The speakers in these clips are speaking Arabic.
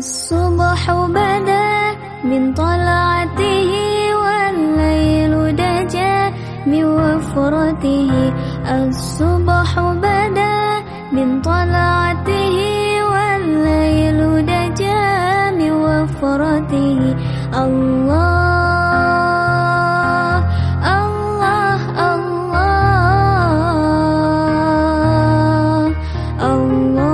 الصبح بدا من طلعته والليل دجى من وفرته. الصبح بدا من طلعته والليل دجى من وفرته. الله وهدى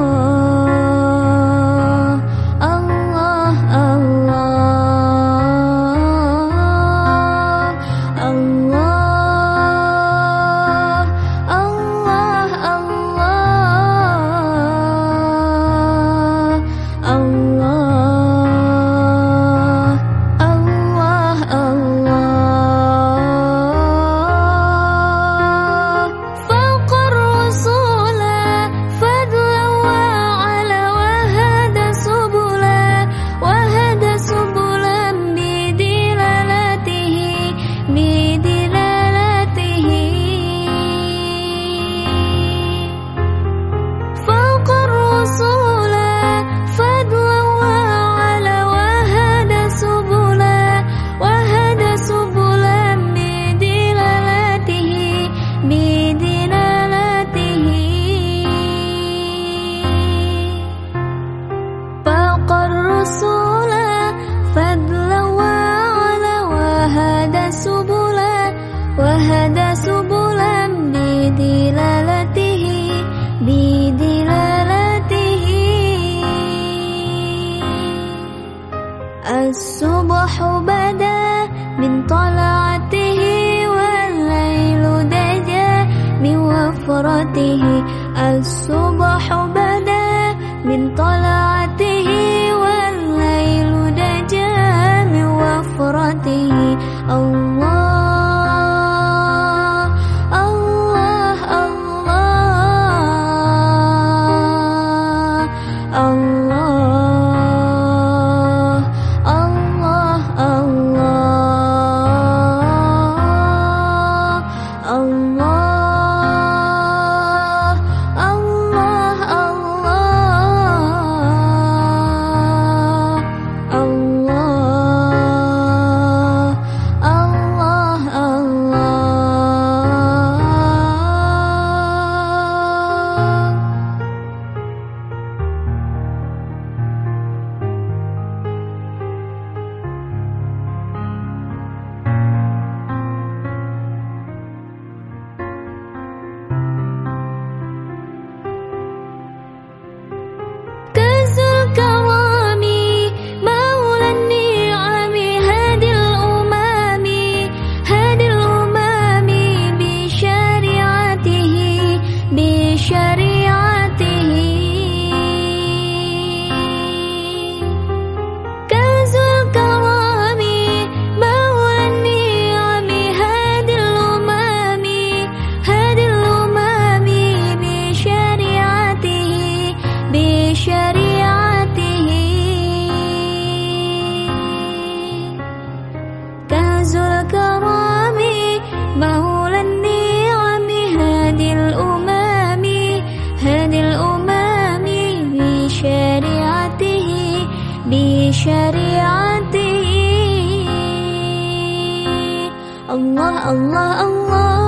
الصبح بدا من طلعته والليل دجى من وفرته. الصبح بدا من طلعته شريعته. كنز الكرام مهو النعم هادي الأمم هادي الأمم بشريعته بشريعته. كنز الكرام. بشريعته الله الله الله